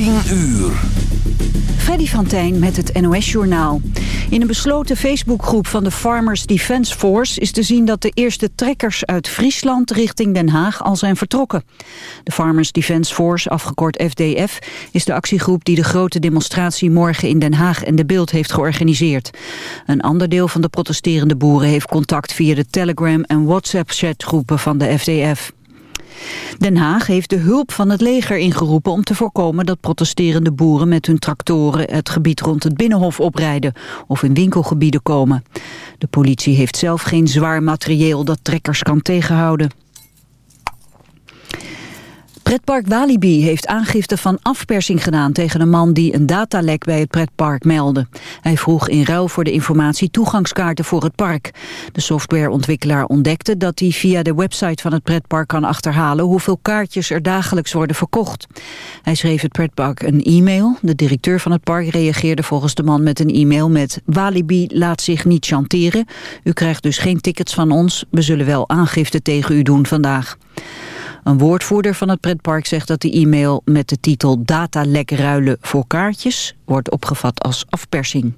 10 uur. Freddy van Tijn met het NOS-journaal. In een besloten Facebookgroep van de Farmers Defence Force... is te zien dat de eerste trekkers uit Friesland richting Den Haag al zijn vertrokken. De Farmers Defence Force, afgekort FDF... is de actiegroep die de grote demonstratie morgen in Den Haag en de Beeld heeft georganiseerd. Een ander deel van de protesterende boeren heeft contact via de Telegram- en WhatsApp-chatgroepen van de FDF. Den Haag heeft de hulp van het leger ingeroepen om te voorkomen dat protesterende boeren met hun tractoren het gebied rond het Binnenhof oprijden of in winkelgebieden komen. De politie heeft zelf geen zwaar materieel dat trekkers kan tegenhouden. Pretpark Walibi heeft aangifte van afpersing gedaan tegen een man die een datalek bij het pretpark meldde. Hij vroeg in ruil voor de informatie toegangskaarten voor het park. De softwareontwikkelaar ontdekte dat hij via de website van het pretpark kan achterhalen hoeveel kaartjes er dagelijks worden verkocht. Hij schreef het pretpark een e-mail. De directeur van het park reageerde volgens de man met een e-mail met Walibi laat zich niet chanteren. U krijgt dus geen tickets van ons. We zullen wel aangifte tegen u doen vandaag. Een woordvoerder van het pretpark zegt dat de e-mail met de titel datalek ruilen voor kaartjes wordt opgevat als afpersing.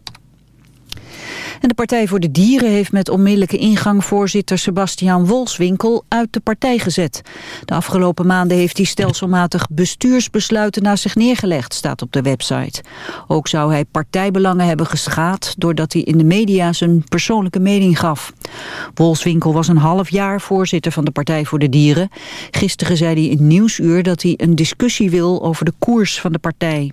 En de Partij voor de Dieren heeft met onmiddellijke ingang voorzitter Sebastian Wolswinkel uit de partij gezet. De afgelopen maanden heeft hij stelselmatig bestuursbesluiten naar zich neergelegd, staat op de website. Ook zou hij partijbelangen hebben geschaad doordat hij in de media zijn persoonlijke mening gaf. Wolswinkel was een half jaar voorzitter van de Partij voor de Dieren. Gisteren zei hij in Nieuwsuur dat hij een discussie wil over de koers van de partij.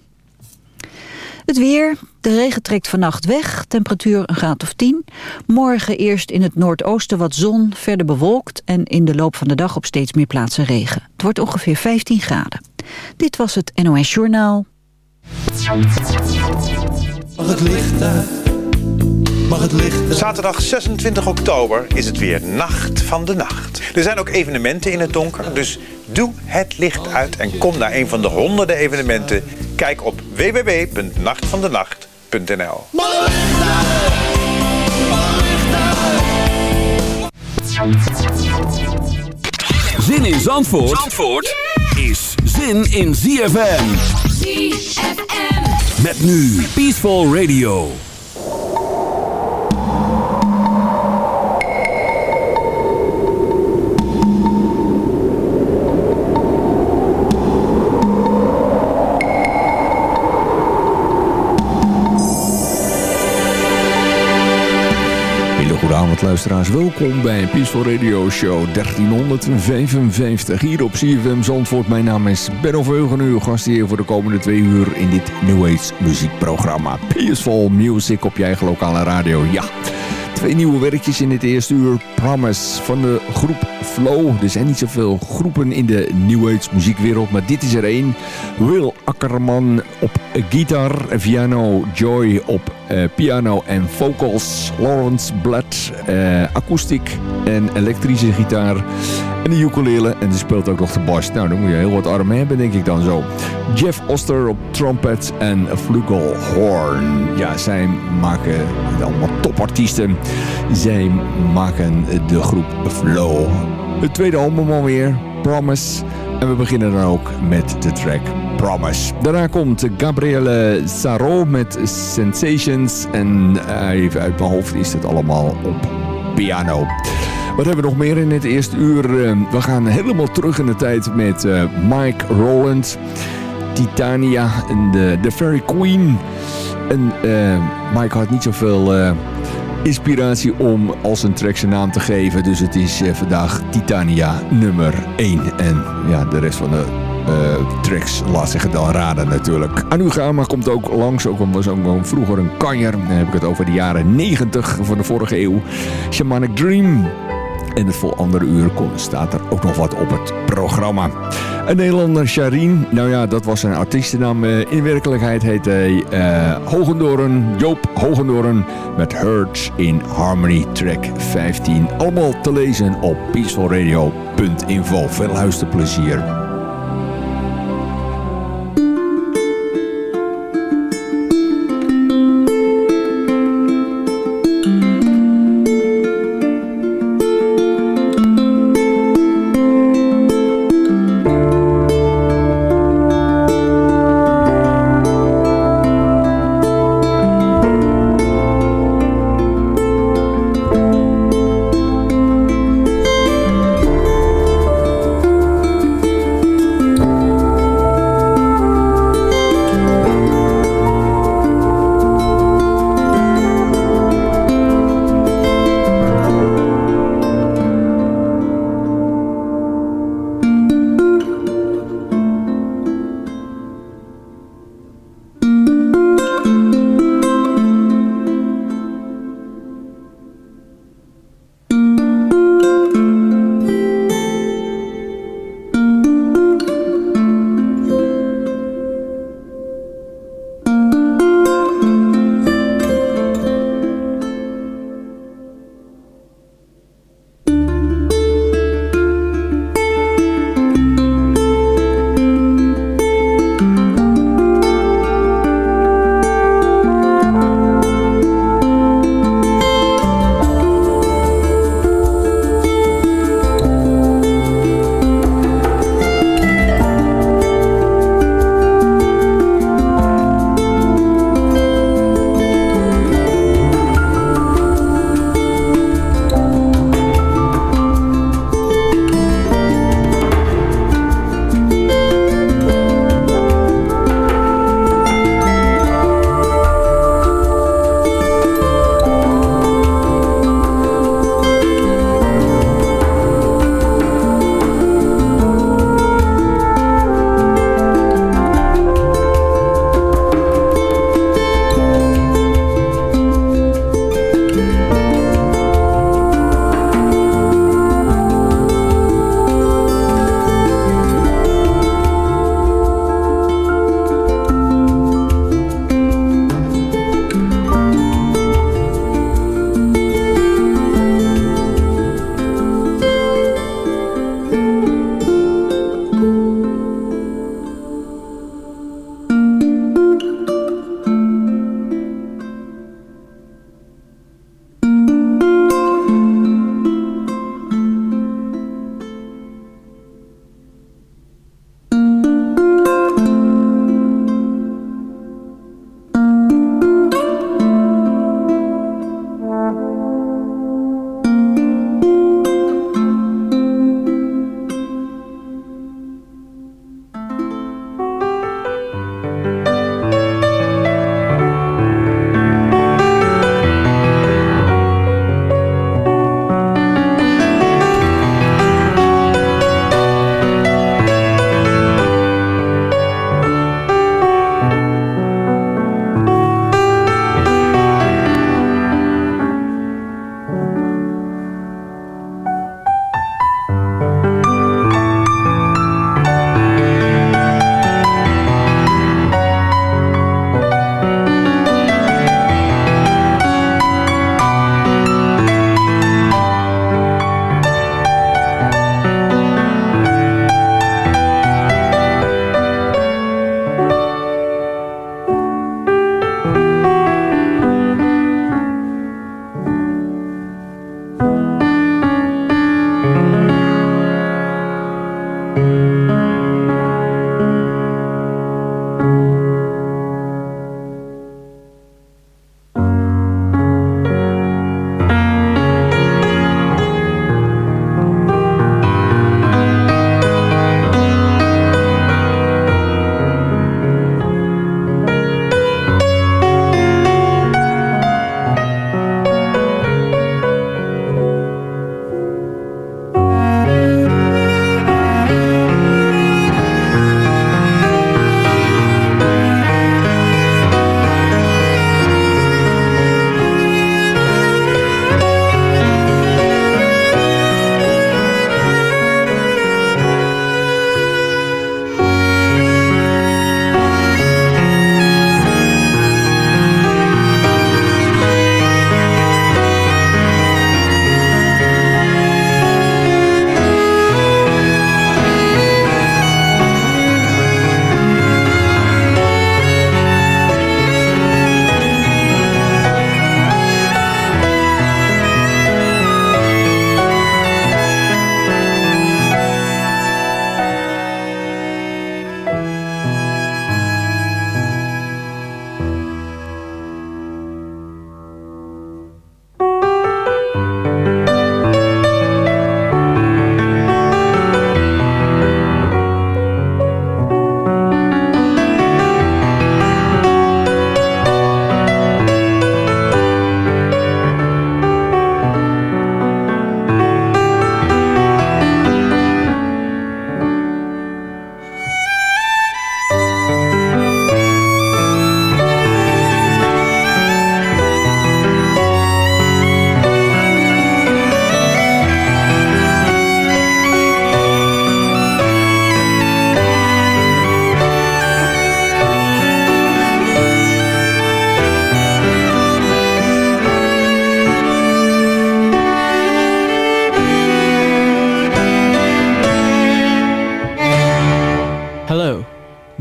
Het weer. De regen trekt vannacht weg. Temperatuur een graad of 10. Morgen eerst in het noordoosten wat zon, verder bewolkt... en in de loop van de dag op steeds meer plaatsen regen. Het wordt ongeveer 15 graden. Dit was het NOS Journaal. Mag het licht uit? Mag het licht uit? Zaterdag 26 oktober is het weer Nacht van de Nacht. Er zijn ook evenementen in het donker, dus doe het licht uit en kom naar een van de honderden evenementen. Kijk op www.nachtvandenacht.nl? Zin in Zandvoort, Zandvoort is zin in ZFM. ZFM. Met nu Peaceful Radio. Avond luisteraars, welkom bij Peaceful Radio Show 1355 hier op CFM Zandvoort. Mijn naam is Benno Veugen, uw gast hier voor de komende twee uur in dit New Age muziekprogramma. Peaceful Music op je eigen lokale radio, ja. Twee nieuwe werkjes in dit eerste uur. Promise van de groep Flow. Er zijn niet zoveel groepen in de New Age muziekwereld, maar dit is er één. Will Akkerman op gitaar, Viano Joy op piano en vocals. Lawrence Blood, eh, akoestiek en elektrische gitaar. En de ukulele en die speelt ook nog de bas. Nou, dan moet je heel wat armen hebben, denk ik dan zo. Jeff Oster op trumpet en flugelhorn. Ja, zij maken allemaal topartiesten. Zij maken de groep Flow. Het tweede album alweer, Promise. En we beginnen dan ook met de track Promise. Daarna komt Gabriele Saro met Sensations. En even uit mijn hoofd is het allemaal op piano. Wat hebben we nog meer in het eerste uur? Uh, we gaan helemaal terug in de tijd met uh, Mike Rowland. Titania en de, The Fairy Queen. En Mike had niet zoveel inspiratie om als een track zijn naam te geven. Dus het is vandaag Titania nummer 1. En ja, de rest van de uh, tracks laat zich het dan raden natuurlijk. Anugama komt ook langs. Ook was ook vroeger een kanjer. Dan heb ik het over de jaren 90 van de vorige eeuw. Shamanic Dream. En het vol andere uur staat er ook nog wat op het programma. Een Nederlander, Sharin. Nou ja, dat was zijn artiestennaam. In werkelijkheid heet hij uh, Hogendoren, Joop Hogendoren. Met Hurts in Harmony track 15. Allemaal te lezen op peacefulradio.info. Veel luisterplezier.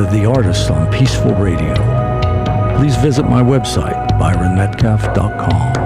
Of the artists on Peaceful Radio. Please visit my website, byronmetcalf.com.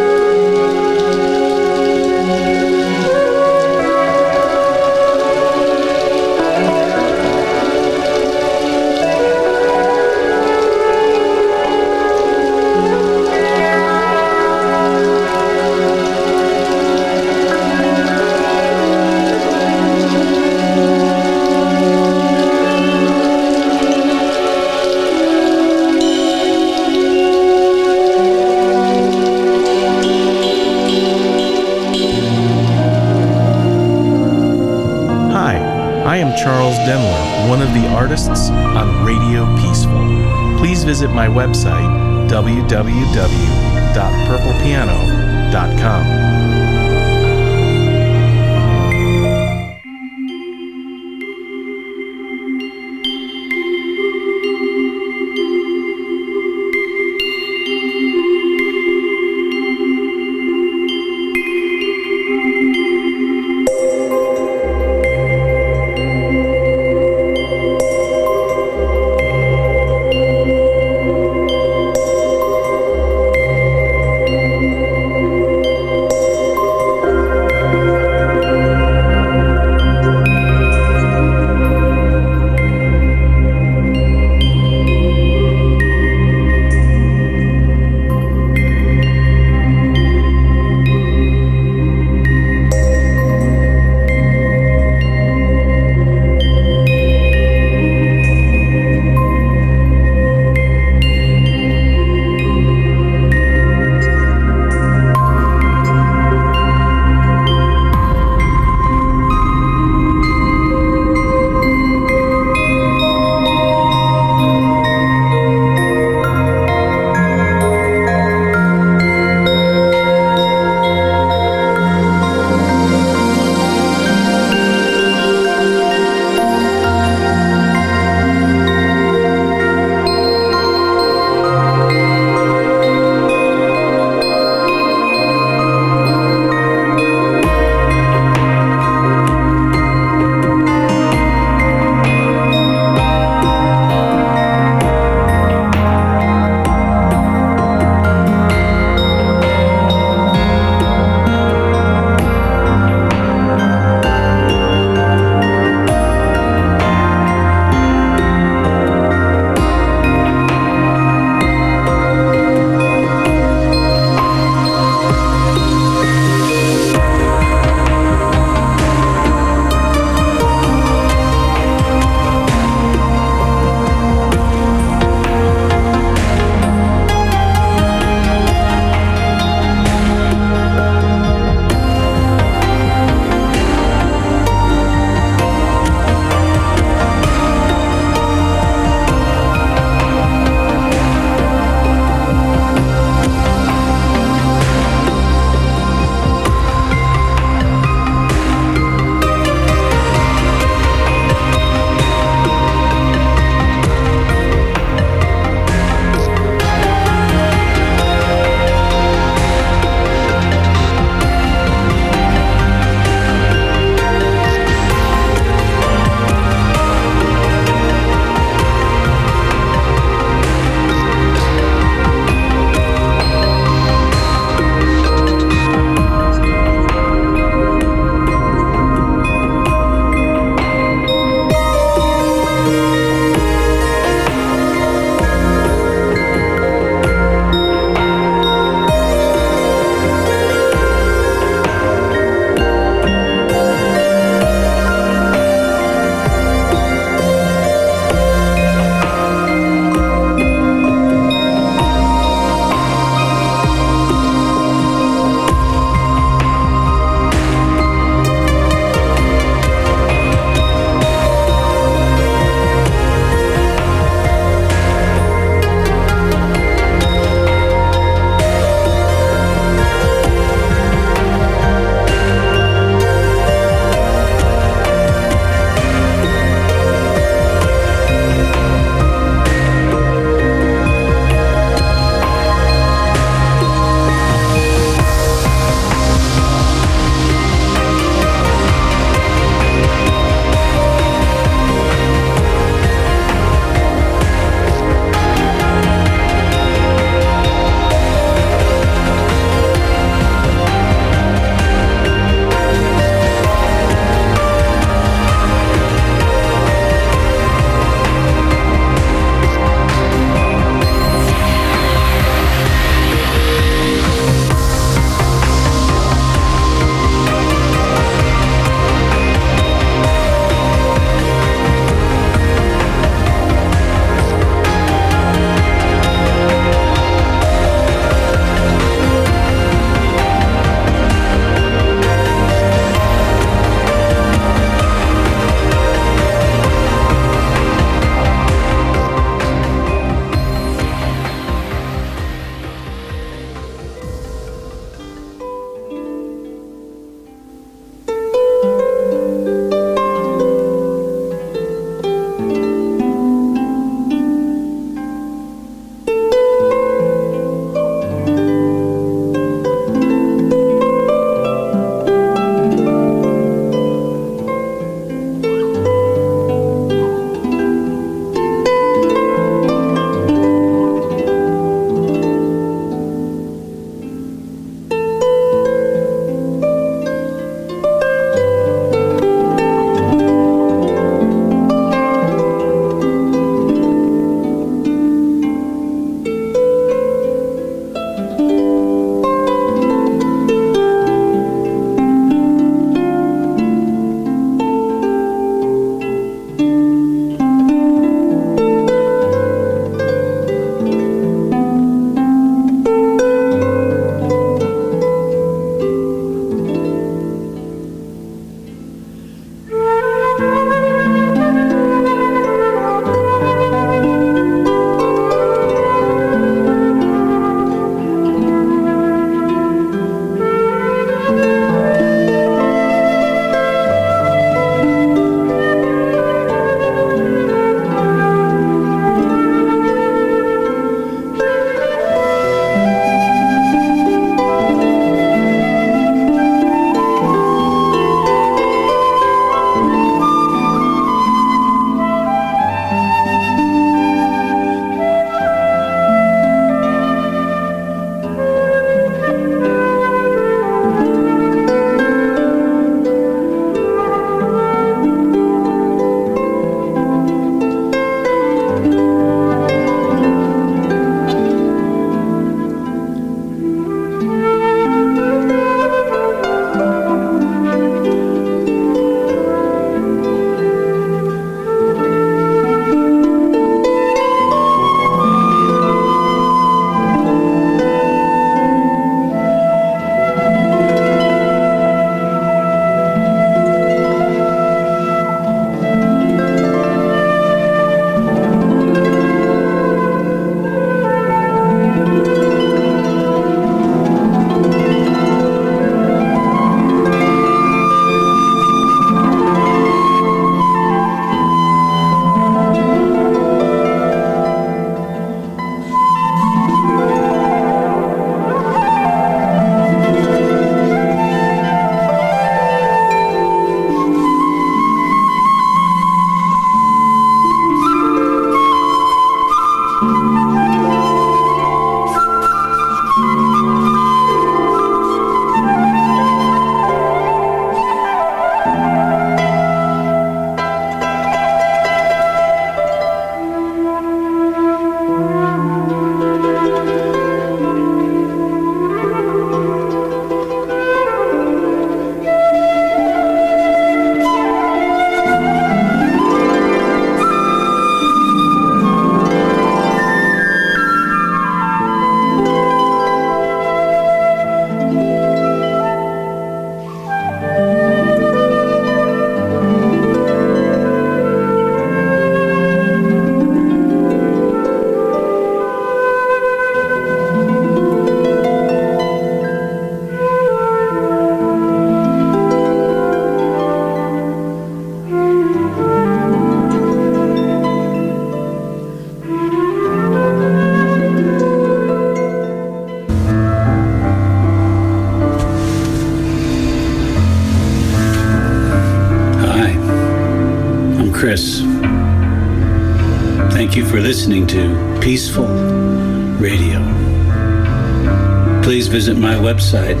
Website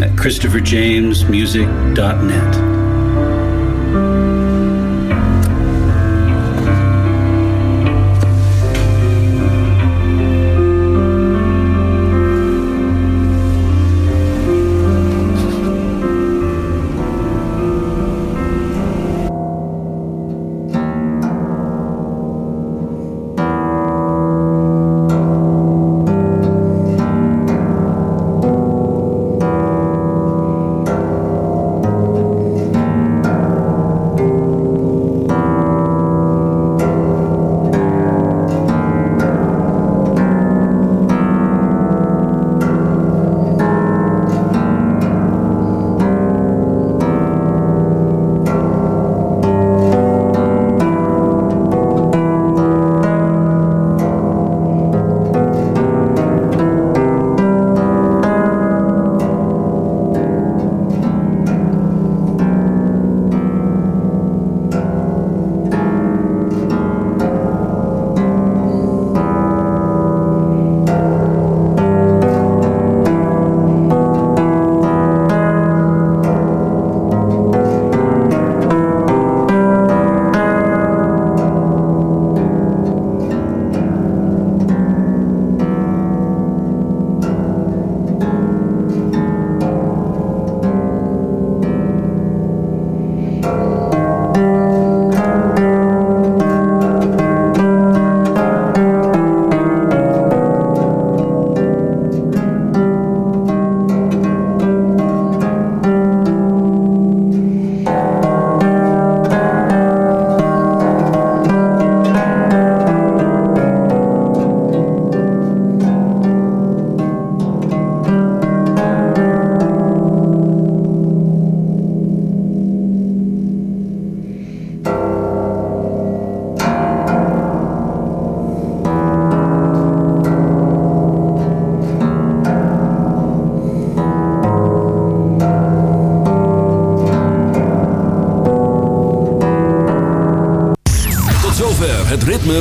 at christopherjamesmusic.net.